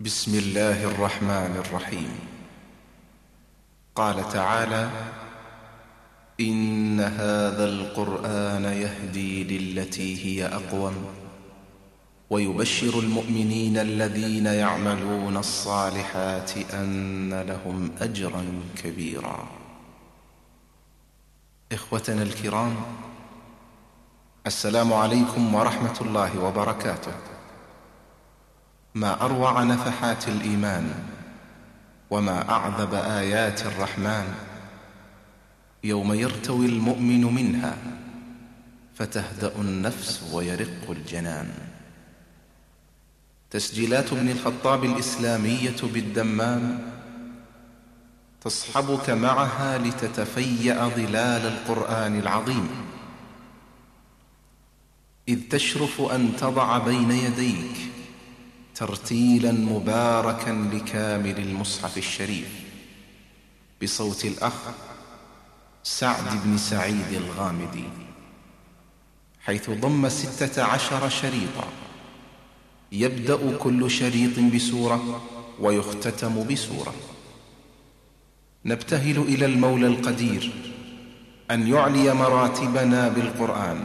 بسم الله الرحمن الرحيم. قال تعالى إن هذا القرآن يهدي للتي هي أقوم ويبشر المؤمنين الذين يعملون الصالحات أن لهم أجرا كبيرا. إخوتنا الكرام السلام عليكم ورحمة الله وبركاته. ما أروع نفحات الإيمان وما أعذب آيات الرحمن. يوم يرتوي المؤمن منها فتهدأ النفس ويرق الجنان. تسجيلات ابن الخطاب الإسلامية بالدمام تصحبك معها لتتفيأ ظلال القرآن العظيم. إذ تشرف أن تضع بين يديك ترتيلا مباركا لكامل المصحف الشريف. بصوت الأخ سعد بن سعيد الغامدي حيث ضم ستة عشر شريطا. يبدأ كل شريط بسورة ويختتم بسورة. نبتهل إلى المولى القدير أن يعلي مراتبنا بالقرآن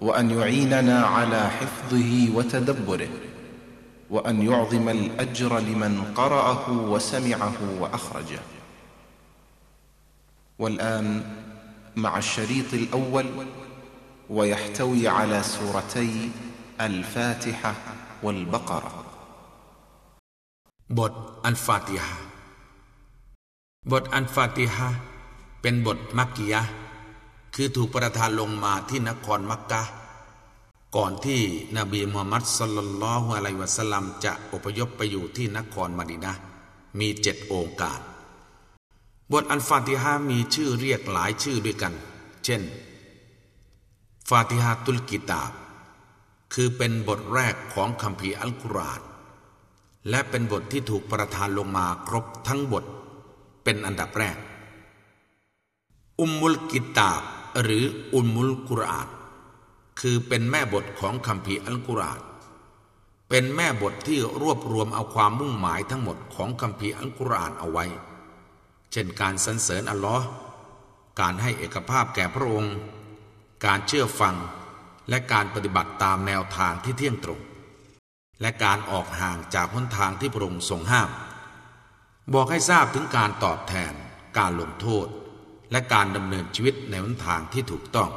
وأن يعيننا على حفظه وتدبره. وان يعظم الاجر لمن قراه وسمعه واخرجه والان مع الشريط الاول ويحتوي على سورتي الفاتحه والبقره บทอัลฟาติฮะบทอัลฟาติฮะเป็นบทมักกิยะคือถูกประทานลงมาที่นครมักกะ ก่อนที่นบีมูฮัมมัดสลลัลลอฮุอะลัยวะสัลลัมจะอพยพไปอยู่ที่นครมดีนะมีเจ็ดองค์การ บทอัลฟาติฮะมีชื่อเรียกหลายชื่อด้วยกัน เช่น ฟาติฮะตุลกิตาบ คือเป็นบทแรกของคัมภีร์อัลกุรอานและเป็นบทที่ถูกประทานลงมาครบทั้งบท เป็นอันดับแรก อุมมุลกิตาบ หรืออุมมุลกุรอาน คือเป็นแม่บทของคัมภีอัลกุรอานเป็นแม่บทที่รวบรวมเอาความมุ่งหมายทั้งหมดของคัมภีอัลกุรอานเอาไว้ เช่นการสรรเสริญอัลลอฮ์การให้เอกภาพแก่พระองค์ การเชื่อฟังและการปฏิบัติตามแนวทางที่เที่ยงตรง และการออกห่างจากหนทางที่พระองค์ทรงห้าม บอกให้ทราบถึงการตอบแทน การลงโทษ และการดำเนินชีวิตในหนทางที่ถูกต้อง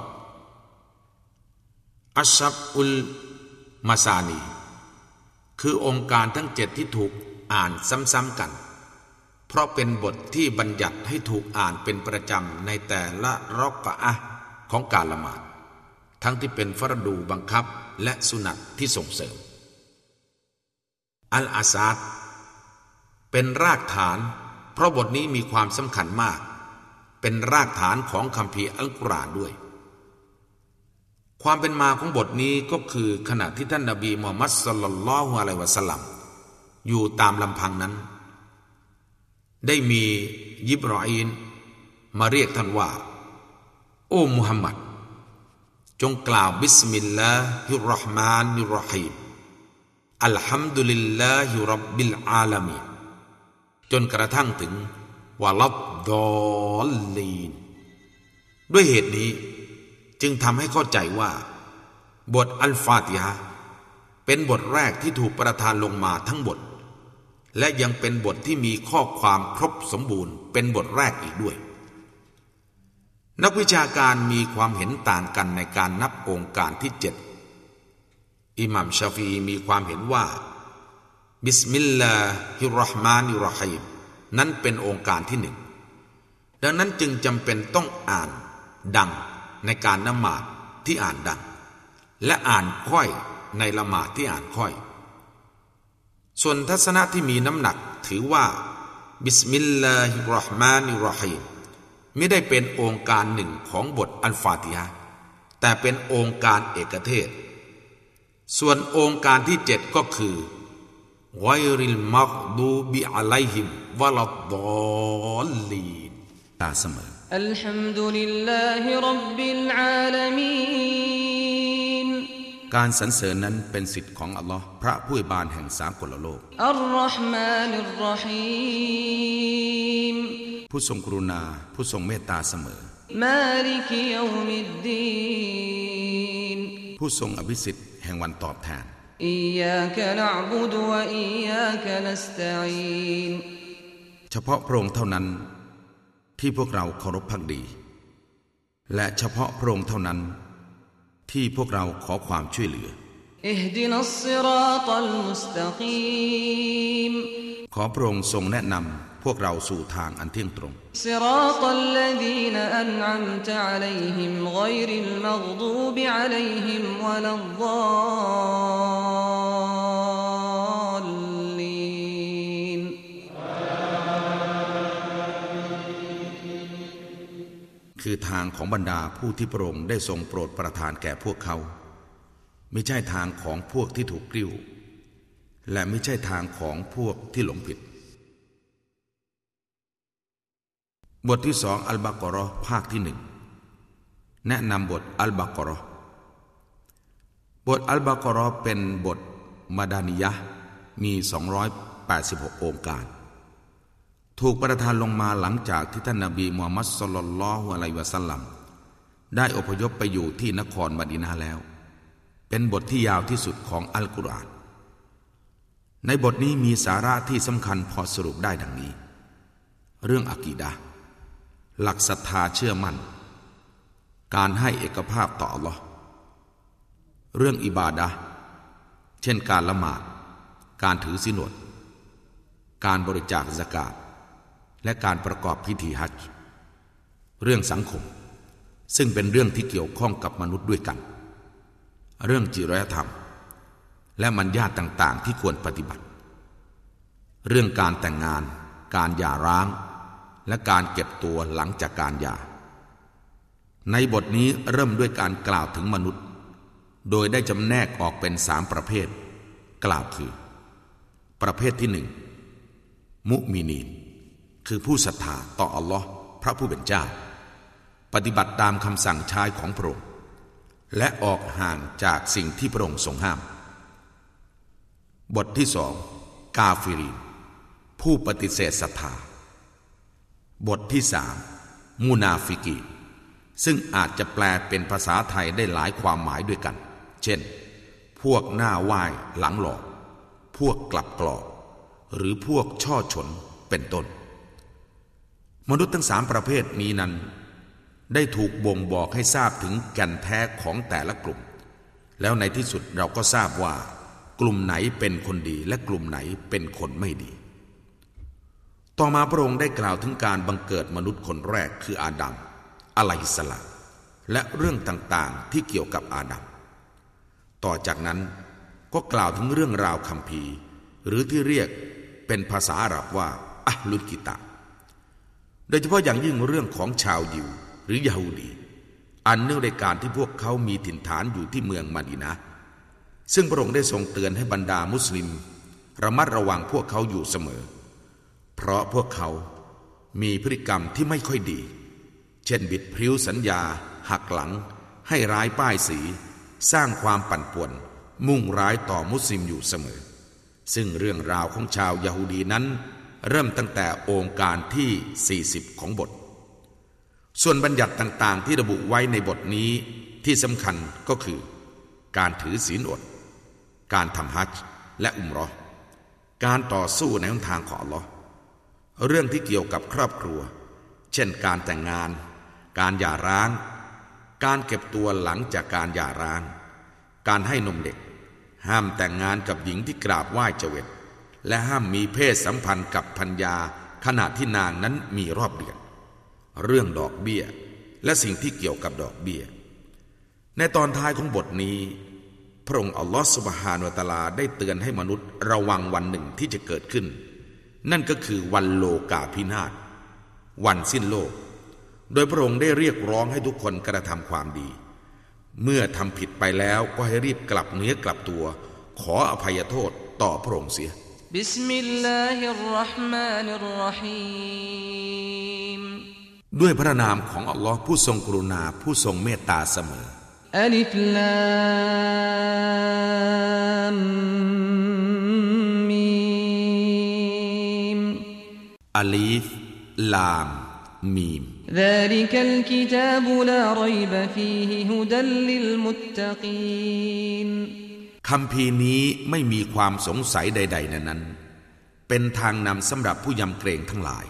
อัชชับอุลมาซานี คือองค์การทั้งเจ็ดที่ถูกอ่านซ้ำๆกัน เพราะเป็นบทที่บัญญัติให้ถูกอ่านเป็นประจำในแต่ละรอกกะอะของการละหมาด ทั้งที่เป็นฟรดูบังคับและสุนัตที่ส่งเสริม อัลอาซาดเป็นรากฐาน เพราะบทนี้มีความสำคัญมาก เป็นรากฐานของคำพีอัลกุรอานด้วย ความเป็นมาของบทนี้ก็คือขณะที่ท่านนาบีมูฮัมมัดสลลัลลอฮุอะลัยวะสัลลัมอยู่ตามลำพังนั้น ได้มียิบรออีนมาเรียกท่านว่า โอ้มุฮัมมัดจงกล่าวبسم الله الرحمن الرحيم الحمد لله رب العالمين จนกระทั่งถึง ولا الضالين ด้วยเหตุนี้ จึงทำให้เข้าใจว่า บทอัลฟาติฮะเป็นบทแรกที่ถูกประทานลงมาทั้งบท และยังเป็นบทที่มีข้อความครบสมบูรณ์ เป็นบทแรกอีกด้วย นักวิชาการมีความเห็นต่างกันในการนับองค์การที่เจ็ดอิหมัมชาฟีมีความเห็นว่าบิสมิลลาฮิรราะห์มานิรราะฮีมนั้นเป็นองค์การที่หนึ่ง ดังนั้นจึงจำเป็นต้องอ่านดัง ในการละหมาดที่อ่านดัง และอ่านค่อยในละหมาดที่อ่านค่อย ส่วนทัศนะที่มีน้ำหนักถือว่าบิสมิลลาฮิรราะห์มานิรราะฮีมไม่ได้เป็นองค์การหนึ่งของบทอัลฟาติฮะแต่เป็นองค์การเอกเทศ ส่วนองค์การที่เจ็ดก็คือไวริลมักดูบิอะไลฮิมวะลัดดอลลีนตาเสมอ الحمد لله رب العالمين การสรรเสริญนั้นเป็นสิทธิ์ของอัลลอฮ์พระผู้บานแห่งสามกลโลก อัลรอฮ์มานิรรอฮีม ผู้ทรงกรุณาผู้ทรงเมตตาเสมอ มาลิกยอมิดดีน ผู้ทรงอภิสิทธิ์แห่งวันตอบแทน อิยากะนะอ์บุดวะอิยากะนัสตะอีน เฉพาะพระองค์เท่านั้น ที่พวกเราเคารพพักดี และเฉพาะพระองค์เท่านั้น ที่พวกเราขอความช่วยเหลือขอพระองค์ทรงแนะนำพวกเราสู่ทางอันเที่ยงตรงอ คือทางของบรรดาผู้ที่พระองค์ได้ทรงโปรดประทานแก่พวกเขา ไม่ใช่ทางของพวกที่ถูกกลิ้ว และไม่ใช่ทางของพวกที่หลงผิด บทที่สองอัลบากรอภาคที่หนึ่งแนะนำบทอัลบากรอบทอัลบากรอเป็นบทมาดานิยะมี 286 องค์การ ถูกประทานลงมาหลังจากที่ท่านนบีมูฮัมมัดสลลัลลอฮุอะลัยวะสัลลัมได้อพยพไปอยู่ที่นครมดีนาแล้ว เป็นบทที่ยาวที่สุดของอัลกุรอาน ในบทนี้มีสาระที่สำคัญพอสรุปได้ดังนี้ เรื่องอากีดะหลักศรัทธาเชื่อมั่น การให้เอกภาพต่อ Allah เรื่องอิบาดะเช่นการละหมาด การถือศีลอด การบริจาคสกาด และการประกอบพิธีฮัจญ์เรื่องสังคม ซึ่งเป็นเรื่องที่เกี่ยวข้องกับมนุษย์ด้วยกัน เรื่องจิริยธรรม และมัญญาติต่างๆ ที่ควรปฏิบัติ เรื่องการแต่งงาน การหย่าร้าง และการเก็บตัวหลังจากการหย่า ในบทนี้เริ่มด้วยการกล่าวถึงมนุษย์ โดยได้จำแนกออกเป็นสามประเภท กล่าวคือ ประเภทที่หนึ่ง مؤمنين คือผู้ศรัทธาต่ออัลลอฮ์พระผู้เป็นเจ้า ปฏิบัติตามคำสั่งใช้ของพระองค์และออกห่างจากสิ่งที่พระองค์ทรงห้าม ประเภทที่สอง كافرين ผู้ปฏิเสธศรัทธา ประเภทที่สาม منافقين ซึ่งอาจจะแปลเป็นภาษาไทยได้หลายความหมายด้วยกัน เช่น พวกหน้าไหว้หลังหลอก พวกกลับกรอก หรือพวกช่อฉนเป็นต้น มนุษย์ทั้งสามประเภทนี้นั้น ได้ถูกบ่งบอกให้ทราบถึงแก่นแท้ของแต่ละกลุ่ม แล้วในที่สุดเราก็ทราบว่า กลุ่มไหนเป็นคนดีและกลุ่มไหนเป็นคนไม่ดี ต่อมาพระองค์ได้กล่าวถึงการบังเกิดมนุษย์คนแรกคืออาดัมอะไลฮิสลามและเรื่องต่างๆที่เกี่ยวกับอาดัมต่อจากนั้นก็กล่าวถึงเรื่องราวคำพีร์หรือที่เรียกเป็นภาษาอาหรับว่าอัลลุกิตะ โดยเฉพาะอย่างยิ่งเรื่องของชาวยิวหรือยาฮูดี อันเนื่องในการที่พวกเขามีถิ่นฐานอยู่ที่เมืองมาดีนะ ซึ่งพระองค์ได้ทรงเตือนให้บรรดามุสลิม ระมัดระวังพวกเขาอยู่เสมอ เพราะพวกเขามีพฤติกรรมที่ไม่ค่อยดี เช่นบิดพริ้วสัญญา หักหลัง ให้ร้ายป้ายสี สร้างความปั่นป่วน มุ่งร้ายต่อมุสลิมอยู่เสมอ ซึ่งเรื่องราวของชาวยาฮูดีนั้น เริ่มตั้งแต่องค์การที่ 40 ของบท ส่วนบัญญัติต่างๆ ที่ระบุไว้ในบทนี้ที่สำคัญก็คือ การถือศีลอด การทำฮัจญ์และอุมรอการต่อสู้ในหนทางของอัลลอฮ์เรื่องที่เกี่ยวกับครอบครัว เช่นการแต่งงาน การหย่าร้าง การเก็บตัวหลังจากการหย่าร้าง การให้นมเด็ก ห้ามแต่งงานกับหญิงที่กราบไหว้เจวิต และห้ามมีเพศสัมพันธ์กับพัญญาขณะที่นางนั้นมีรอบเดือน เรื่องดอกเบี้ย และสิ่งที่เกี่ยวกับดอกเบี้ย ในตอนท้ายของบทนี้ พระองค์อัลลอฮฺสุบฮานวตาลาได้เตือนให้มนุษย์ระวังวันหนึ่งที่จะเกิดขึ้น นั่นก็คือวันโลกาพินาศวันสิ้นโลก โดยพระองค์ได้เรียกร้องให้ทุกคนกระทำความดี เมื่อทำผิดไปแล้วก็ให้รีบกลับเนื้อกลับตัว ขออภัยโทษต่อพระองค์เสีย บิสมิลลาฮิรเราะห์มานิรเราะฮีม ด้วยพระนามของอัลลอฮ์ผู้ทรงกรุณาผู้ทรงเมตตาเสมอ ألف لام ميم อลีฟ ลาม มีม ذلك الكتاب لا ريب فيه هدى للمتقين ค คำพีนี้ไม่มีความสงสัยใดๆนั้น เป็นทางนำสำหรับผู้ยำเกรงทั้งหลาย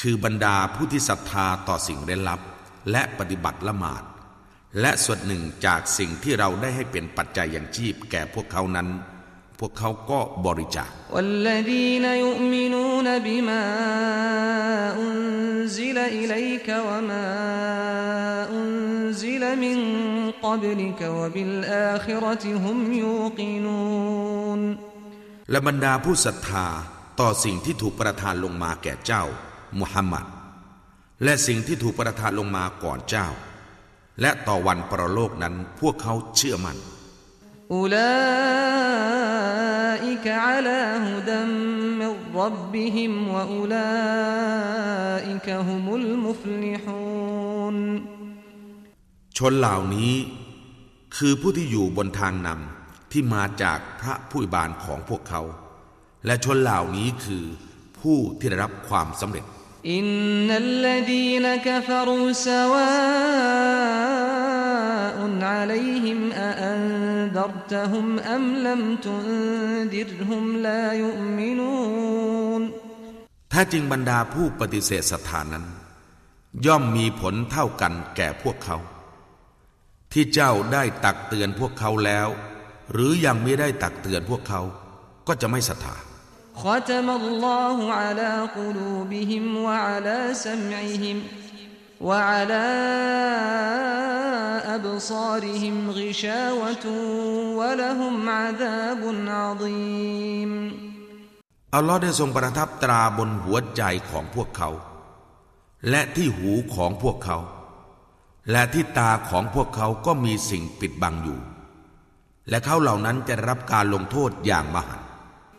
คือบรรดาผู้ที่ศรัทธาต่อสิ่งเร้นลับ และปฏิบัติละหมาด และส่วนหนึ่งจากสิ่งที่เราได้ให้เป็นปัจจัยอย่างชีพแก่พวกเขานั้น พวกเขาก็บริจาคและบรรดาผู้ศรัทธาต่อสิ่งที่ถูกประทานลงมาแก่เจ้า มุฮัมมัด และสิ่งที่ถูกประทานลงมาก่อนเจ้า และต่อวันประโลกนั้นพวกเขาเชื่อมัน่น أولئك على هدى من ربهم وأولئك هم المفلحون ชนเหล่านี้ คือผู้ที่อยู่บนทางนำที่มาจากพระผู้บานของพวกเขา และชนเหล่านี้คือผู้ที่ได้รับความสำเร็จ إن الذين كفروا سواء عليهم أأنذرتهم أم لم تنذرهم لا يؤمنون ถ้าจริงบรรดาผู้ปฏิเสธศรัทธานั้น ย่อมมีผลเท่ากันแก่พวกเขา ที่เจ้าได้ตักเตือนพวกเขาแล้ว หรือยังไม่ได้ตักเตือนพวกเขา ก็จะไม่ศรัทธา ختم الله على قلوبهم وعلى سمعهم وعلى أبصارهم غشاوة ولهم عذاب عظيم อัลลอฮ์ได้ทรงประทับตราบนหัวใจของพวกเขา และที่หูของพวกเขา และที่ตาของพวกเขาก็มีสิ่งปิดบังอยู่ และเขาเหล่านั้นจะได้รับการลงโทษอย่างมหันต์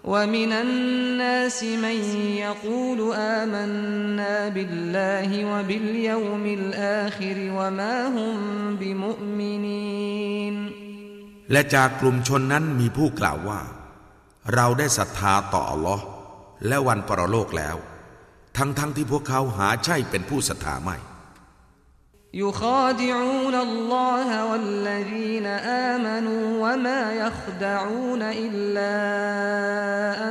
ومن الناس من يقول آمنا بالله وباليوم الآخر وما هم بمؤمنين และจากกลุ่มชนนั้นมีผู้กล่าวว่า เราได้ศรัทธาต่ออัลลอฮ์และวันปรโลกแล้ว ทั้งๆทที่พวกเขาหาใช่เป็นผู้ศรัทธาไม่ يخادعون الله والذين آمنوا وما يخدعون إلا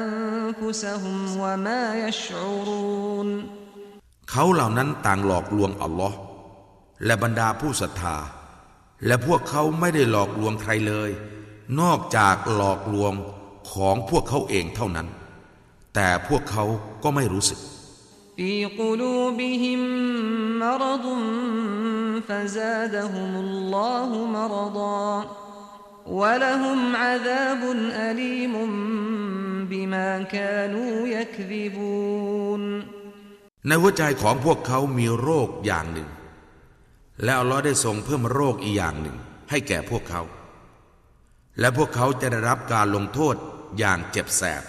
أنفسهم وما يشعرون เขาเหล่านั้นต่างหลอกลวงอัลลอฮ์และบรรดาผู้ศรัทธา และพวกเขาไม่ได้หลอกลวงใครเลย นอกจากหลอกลวงของพวกเขาเองเท่านั้น แต่พวกเขาก็ไม่รู้สึก في قلوبهم مرض فزادهم الله مرضا ولهم عذاب أليم بما كانوا يكذبون ในหัวใจของพวกเขามีโรคอย่างหนึ่ง และอัลลอฮ์ได้ทรงเพิ่มโรคอีกอย่างหนึ่ง ให้แก่พวกเขา และพวกเขาจะได้รับการลงโทษอย่างเจ็บแสบ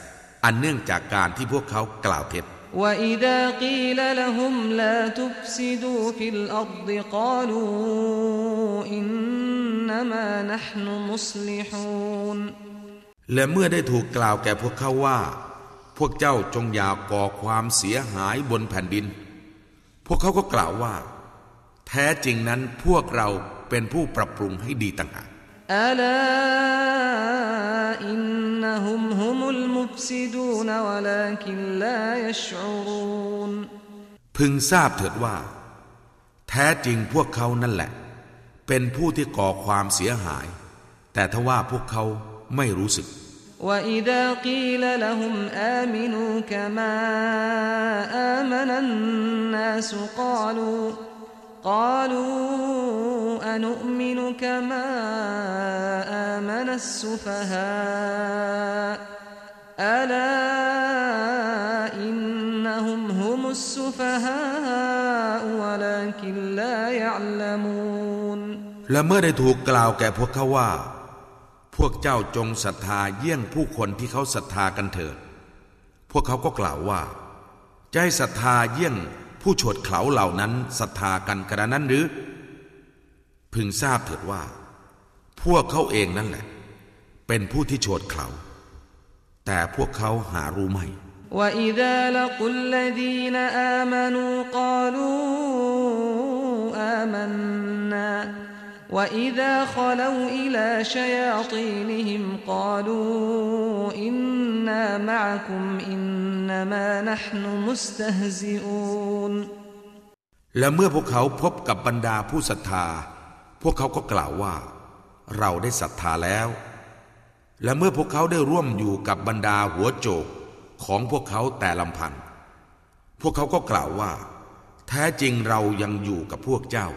อันเนื่องจากการที่พวกเขากล่าวเท็จ وإذا قيل لهم لا تفسدوا في الأرض قالوا إنما نحن مصلحون และเมื่อได้ถูกกล่าวแก่พวกเขาว่า พวกเจ้าจงอย่าก่อความเสียหายบนแผ่นดิน พวกเขาก็กล่าวว่า แท้จริงนั้นพวกเราเป็นผู้ปรับปรุงให้ดีต่างหาก ألا إنهم هم المفسدون ولكن لا يشعرون พึงทราบเถิดว่า แท้จริงพวกเขานั่นแหละ เป็นผู้ที่ก่อความเสียหาย แต่ทว่าพวกเขาไม่รู้สึก وإذا قيل لهم آمنوا كما آمن الناس قالوا قالوا أنؤمن كما آمن السفهاء ألا إنهم هم السفهاء ولكن لا يعلمون และเมื่อได้ถูกกล่าวแก่พวกเขาว่า พ พวกเจ้าจงศรัทธาเยี่ยงผู้คนที่เขาศรัทธากันเถิด พวกเขาก็กล่าวว่าจะให้ศรัทธาเยี่ยง ผู้โฉดเขาเหล่านั้นศรัทธากันกระนั้นหรือ พึงทราบเถิดว่า พวกเขาเองนั่นแหละ เป็นผู้ที่โฉดเขา แต่พวกเขาหารู้ไม่ وإذا لقوا الذين آمنوا قالوا آمنا وإذا خلوا إلى شياطينهم قالوا إنا معكم إنما نحن مستهزئون และเมื่อพวกเขาพบกับบรรดาผู้ศรัทธา พวกเขาก็กล่าวว่า เราได้ศรัทธาแล้ว และเมื่อพวกเขาได้ร่วมอยู่กับบรรดาหัวโจกของพวกเขาแต่ลำพัง พวกเขาก็กล่าวว่า แท้จริงเรายังอยู่กับพวกเจ้า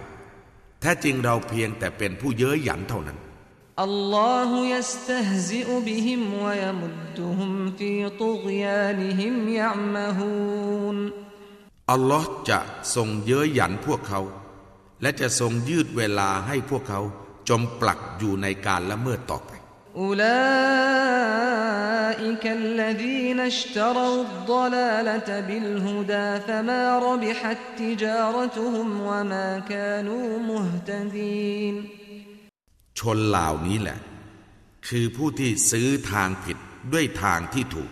แท้จริงเราเพียงแต่เป็นผู้เย้ยหยันเท่านั้น الله يستهزئ بهم ويمدهم في طغيانهم يعمهون อัลลอฮ์จะทรงเย้ยหยันพวกเขา และจะทรงยืดเวลาให้พวกเขาจมปลักอยู่ในการละเมิดต่อไป أولئك الذين اشتروا الضلالة بالهدى فما ربحت تجارتهم وما كانوا مهتدين ชนเหล่านี้แหละ คือผู้ที่ซื้อทางผิดด้วยทางที่ถูก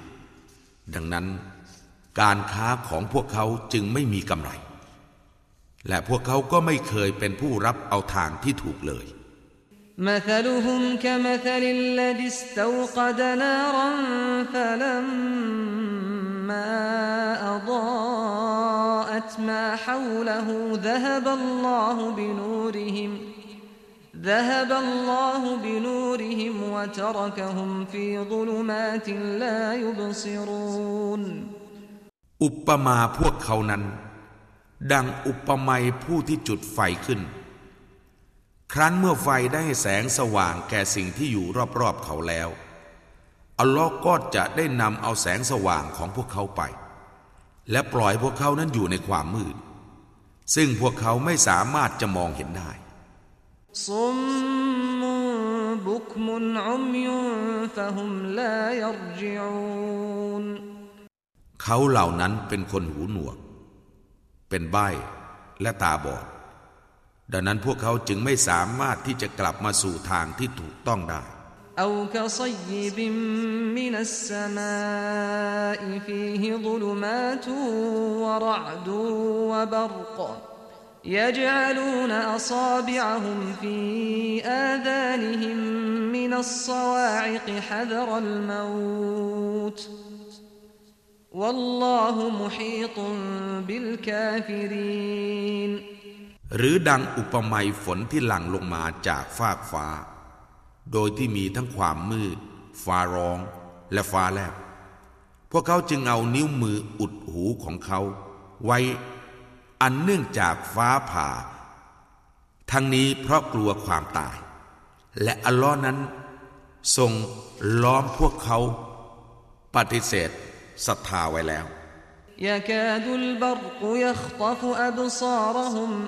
ดังนั้น การค้าของพวกเขาจึงไม่มีกำไร และพวกเขาก็ไม่เคยเป็นผู้รับเอาทางที่ถูกเลย مثلهم كمثل الذي استوقد نارا فلما أضاءت ما حوله ذهب الله بنورهم ذهب الله بنورهم وتركهم في ظلمات لا يبصرون อุปมาพวกเขานั้น ดังอุปไมยผู้ที่จุดไฟขึ้น ครั้นเมื่อไฟได้แสงสว่างแก่สิ่งที่อยู่รอบๆเขาแล้ว อัลลอฮ์ก็จะได้นำเอาแสงสว่างของพวกเขาไป และปล่อยพวกเขานั้นอยู่ในความมืด ซึ่งพวกเขาไม่สามารถจะมองเห็นได้เขาเหล่านั้นเป็นคนหูหนวก เป็นใบและตาบอด ดังนั้นพวกเขาจึงไม่สามารถที่จะกลับมาสู่ทางที่ถูกต้องได้ أو كصيب من السماء فيه ظلمات ورعد وبرق يجعلون أصابعهم في آذانهم من الصواعق حذر الموت والله محيط بالكافرين หรือดังอุปมาฝนที่หลั่งลงมาจากฟากฟ้า โดยที่มีทั้งความมืด ฟ้าร้อง และฟ้าแลบ พวกเขาจึงเอานิ้วมืออุดหูของเขา ไว้ อันเนื่องจากฟ้าผ่า ทั้งนี้เพราะกลัวความตาย และอัลลอฮ์นั้น ทรงล้อมพวกเขา ปฏิเสธศรัทธาไว้แล้ว يكاد البرق يخطف أبصارهم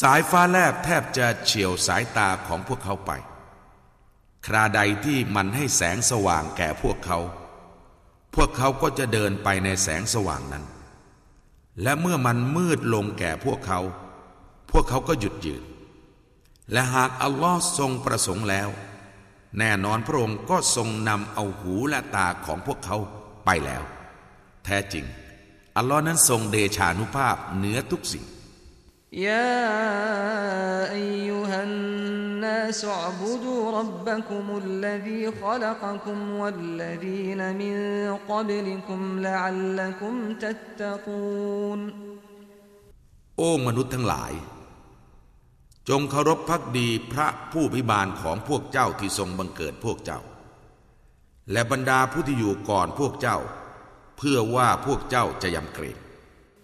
สายฟ้าแลบแทบจะเฉียวสายตาของพวกเขาไป คราใดที่มันให้แสงสว่างแก่พวกเขา พวกเขาก็จะเดินไปในแสงสว่างนั้น และเมื่อมันมืดลงแก่พวกเขา พวกเขาก็หยุดยืน และหากอัลลอฮ์ทรงประสงค์แล้ว แน่นอนพระองค์ก็ทรงนำเอาหูและตาของพวกเขาไปแล้ว แท้จริง อัลลอฮ์นั้นทรงเดชานุภาพเหนือทุกสิ่ง يا أيها الناس اعبدوا ربكم الذي خلقكم والذين من قبلكم لعلكم تتقون โอ้มนุษย์ทั้งหลาย จงเคารพพักดีพระผู้พิบาลของพวกเจ้าที่ทรงบังเกิดพวกเจ้า และบรรดาผู้ที่อยู่ก่อนพวกเจ้า เพื่อว่าพวกเจ้าจะยำเกรง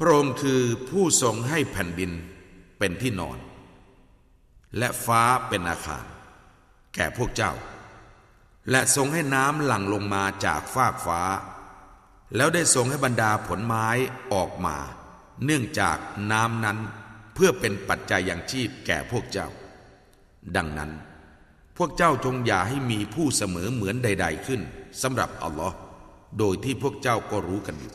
พระองค์คือผู้ทรงให้แผ่นดินเป็นที่นอน และฟ้าเป็นอาคาร แก่พวกเจ้า และทรงให้น้ำหลั่งลงมาจากฟากฟ้า แล้วได้ทรงให้บรรดาผลไม้ออกมา เนื่องจากน้ำนั้นเพื่อเป็นปัจจัยยังชีพแก่พวกเจ้า ดังนั้น พวกเจ้าจงอย่าให้มีผู้เสมอเหมือนใด ๆขึ้นสำหรับอัลลอฮ์โดยที่พวกเจ้าก็รู้กันอยู่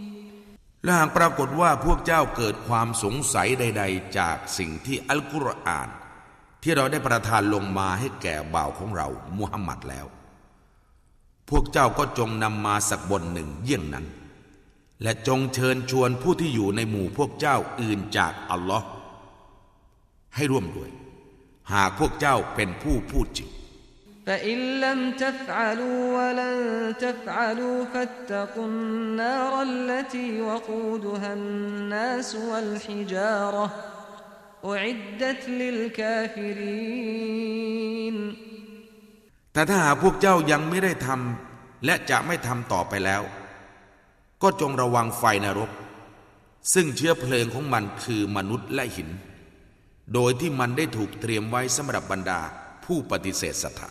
และหากปรากฏว่าพวกเจ้าเกิดความสงสัยใด ๆ จากสิ่งที่อัลกุรอาน ที่เราได้ประทานลงมาให้แก่บ่าวของเรามุฮัมมัดแล้ว พวกเจ้าก็จงนำมาสักบนหนึ่งเยี่ยงนั้น และจงเชิญชวนผู้ที่อยู่ในหมู่พวกเจ้าอื่นจากอัลลอฮ์ให้ร่วมด้วย หากพวกเจ้าเป็นผู้พูดจริง فإن لم تفعلوا ولن تفعلوا فاتقوا النار التي وقودها الناس والحجارة أعدت للكافرين แต่ถ้าหากพวกเจ้ายังไม่ได้ทำและจะไม่ทำต่อไปแล้ว ก็จงระวังไฟนรก ซึ่งเชื้อเพลิงของมันคือมนุษย์และหิน โดยที่มันได้ถูกเตรียมไว้สำหรับบรรดาผู้ปฏิเสธศรัทธา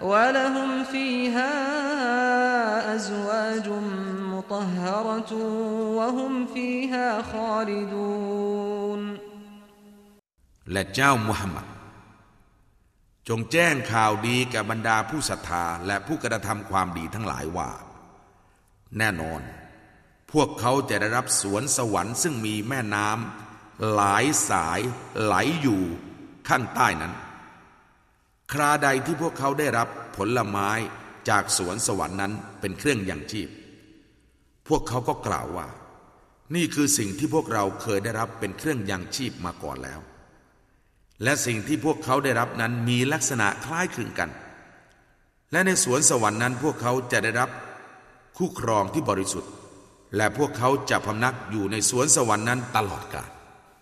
ولهم فيها أزواج مطهرة وهم فيها خالدون และเจ้ามุฮัมมัด จงแจ้งข่าวดีแก่บรรดาผู้ศรัทธาและผู้กระทำความดีทั้งหลายว่า แน่นอน พวกเขาจะได้รับสวนสวรรค์ซึ่งมีแม่น้ำหลายสายไหลอยู่ข้างใต้นั้น คราใดที่พวกเขาได้รับผลไม้จากสวนสวรรค์นั้นเป็นเครื่องยังชีพ พวกเขาก็กล่าวว่า นี่คือสิ่งที่พวกเราเคยได้รับเป็นเครื่องยังชีพมาก่อนแล้ว และสิ่งที่พวกเขาได้รับนั้นมีลักษณะคล้ายคลึงกัน และในสวนสวรรค์นั้นพวกเขาจะได้รับคู่ครองที่บริสุทธิ์ และพวกเขาจะพำนักอยู่ในสวนสวรรค์นั้นตลอดกาล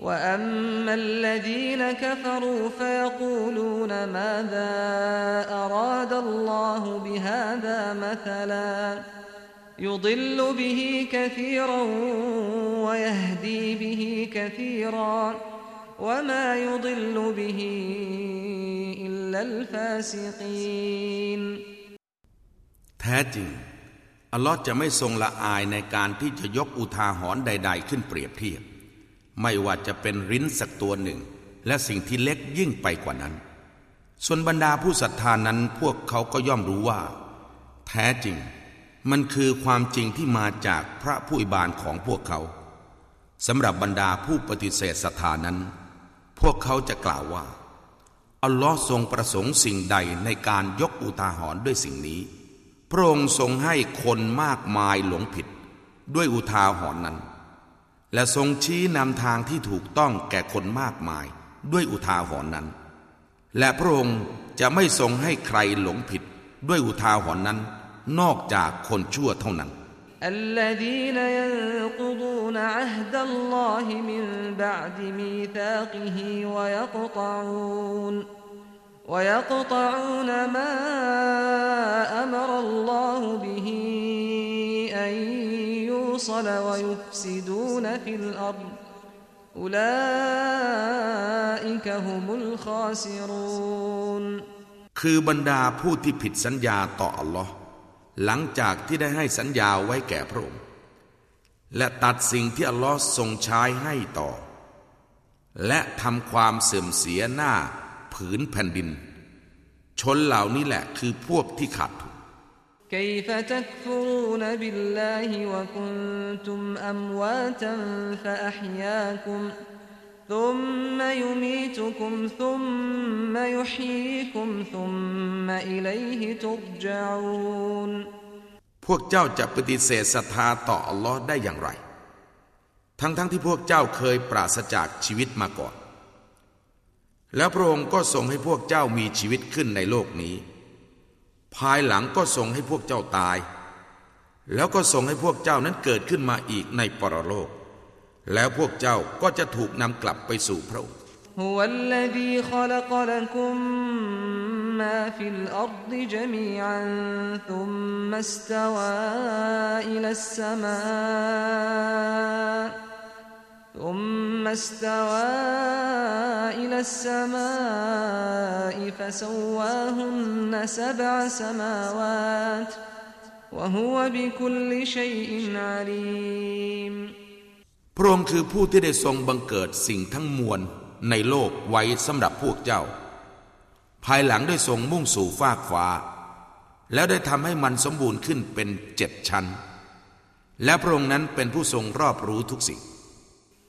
وأما الذين كفروا فيقولون ماذا أراد الله بهذا مثلا يضل به كثيرا ويهدي به كثيرا وما يضل به إلا الفاسقين แท้จริง อัลลอฮ์จะไม่ทรงละอายในการที่จะยกอุทาหรณ์ใด ๆ ขึ้นเปรียบเทียบ ไม่ว่าจะเป็นริ้นสักตัวหนึ่ง และสิ่งที่เล็กยิ่งไปกว่านั้น ส่วนบรรดาผู้ศรัทธานั้นพวกเขาก็ย่อมรู้ว่า แท้จริง มันคือความจริงที่มาจากพระผู้อิบานของพวกเขาสำหรับบรรดาผู้ปฏิเสธศรัทธานั้น พวกเขาจะกล่าวว่า อัลลอฮ์ทรงประสงค์สิ่งใดในการยกอุทาหรณ์ด้วยสิ่งนี้ พระองค์ทรงให้คนมากมายหลงผิด ด้วยอุทาหรณ์นั้น และทรงชี้นำทางที่ถูกต้องแก่คนมากมายด้วยอุทาหรณ์นั้น และพระองค์จะไม่ทรงให้ใครหลงผิดด้วยอุทาหรณ์นั้น นอกจากคนชั่วเท่านั้น الذين ينقضون عهد الله من بعد ميثاقه ويقطعون ويقطعون ما أمر الله به أن يوصل ويفسدون في الأرض أولئك هم الخاسرون คือบรรดาผู้ที่ผิดสัญญาต่ออัลลอฮ์หลังจากที่ได้ให้สัญญาไว้แก่พระองค์ และตัดสิ่งที่อัลลอฮ์ทรงใช้ให้ต่อ และทำความเสื่อมเสียหน้าผืนแผ่นดิน ชนเหล่านี้แหละคือพวกที่ขาดทุน كيف تكفرون بالله وكنتم أمواتا فأحياكم ثم يميتكم ثم يحييكم ثم إليه ترجعون พวกเจ้าจะปฏิเสธศรัทธาต่ออัลลอฮ์ได้อย่างไร ทั้งๆทที่พวกเจ้าเคยปราศจากชีวิตมาก่อน แล้วพระองค์ก็ทรงให้พวกเจ้ามีชีวิตขึ้นในโลกนี้ ภายหลังก็ทรงให้พวกเจ้าตาย แล้วก็ทรงให้พวกเจ้านั้นเกิดขึ้นมาอีกในปรโลก แล้วพวกเจ้าก็จะถูกนำกลับไปสู่พระองค์ هو الذي خلق لكم ما في الأرض جميعا ثم استوى إلى السماء ثم استوى إلى السماء فسواهن سبع سماوات وهو بكل شيء عليم พระองค์คือผู้ที่ได้ทรงบังเกิดสิ่งทั้งมวลในโลกไว้สำหรับพวกเจ้า ภายหลังได้ทรงมุ่งสู่ฟากฟ้า แล้วได้ทำให้มันสมบูรณ์ขึ้นเป็นเจ็ดชั้น และพระองค์นั้นเป็นผู้ทรงรอบรู้ทุกสิ่ง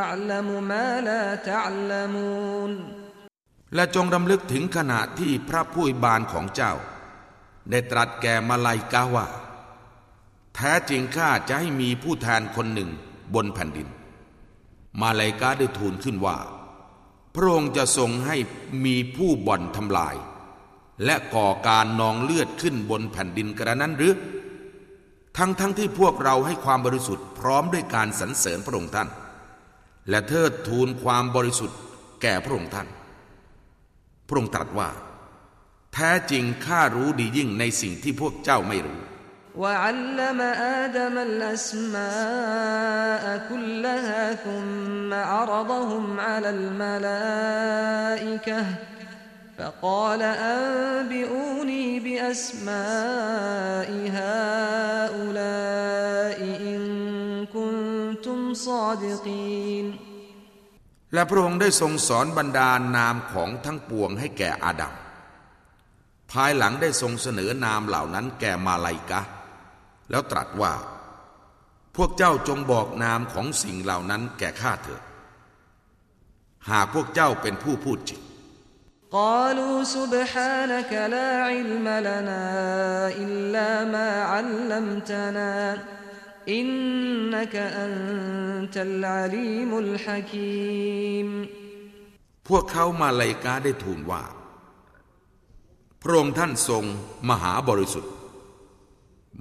أعلم ما لا تعلمون และจงรำลึกถึงขณะที่พระผู้บานของเจ้า ได้ตรัสแก่มาลายกาว่า แท้จริงข้าจะให้มีผู้แทนคนหนึ่งบนแผ่นดิน มาลายกาได้ทูลขึ้นว่า พระองค์จะทรงให้มีผู้บ่อนทำลาย และก่อการนองเลือดขึ้นบนแผ่นดินกระนั้นหรือ ทั้งทั้งที่พวกเราให้ความบริสุทธิ์พร้อมด้วยการสรรเสริญพระองค์ท่าน และเทิดทูนความบริสุทธิ์แก่พระองค์ท่าน พระองค์ตรัสว่า แท้จริงข้ารู้ดียิ่งในสิ่งที่พวกเจ้าไม่รู้ وعلم آدم الأسماء كلها ثم عرضهم على الملائكة فقال أنبئوني بأسماء هؤلاء إن كنتم صادقين และพระองค์ได้ทรงสอนบรรดานามของทั้งปวงให้แก่อาดัม ภายหลังได้ทรงเสนอนามเหล่านั้นแก่มาลายกะ แล้วตรัสว่า พวกเจ้าจงบอกนามของสิ่งเหล่านั้นแก่ข้าเถิด หากพวกเจ้าเป็นผู้พูดจริง قالوا سبحانك لا علم لنا إلا ما علمتنا إنك أنت العليم الحكيم พวกเขามาลายกาได้ทูลว่า พระองค์ท่านทรงมหาบริสุทธิ์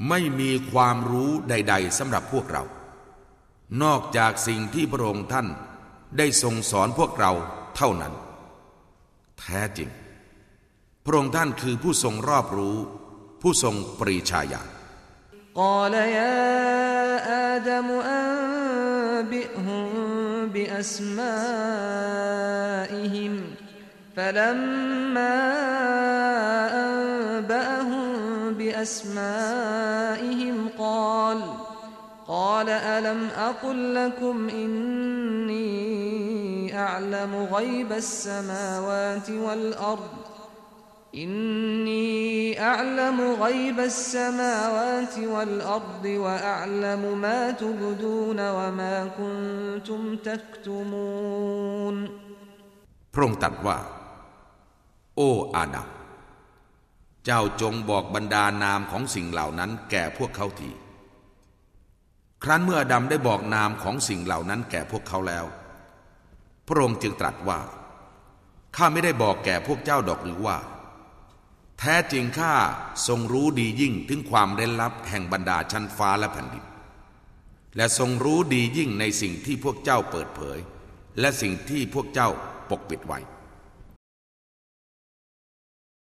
ไม่มีความรู้ใด ๆสำหรับพวกเรา นอกจากสิ่งที่พระองค์ท่านได้ทรงสอนพวกเราเท่านั้น แท้จริง พระองค์ท่านคือผู้ทรงรอบรู้ ผู้ทรงปรีชาญาณ قال يا آدم أنبئهم بأسمائهم فلما أنبأهم بأسمائهم قال قال ألم أقل لكم إني أعلم غيب السماوات والأرض إني أعلم غيب السماوات والأرض وأعلم ما تبدون وما كنتم تكتمون พระองค์ตรัสว่า โอ้อาดัมเจ้าจงบอกบรรดานามของสิ่งเหล่านั้นแก่พวกเขาที ครั้นเมื่ออดัมได้บอกนามของสิ่งเหล่านั้นแก่พวกเขาแล้ว พระองค์จึงตรัสว่า ข้าไม่ได้บอกแก่พวกเจ้าดอกหรือว่า แท้จริงข้าทรงรู้ดียิ่งถึงความเร้นลับแห่งบรรดาชั้นฟ้าและแผ่นดิน และทรงรู้ดียิ่งในสิ่งที่พวกเจ้าเปิดเผย และสิ่งที่พวกเจ้าปกปิดไว้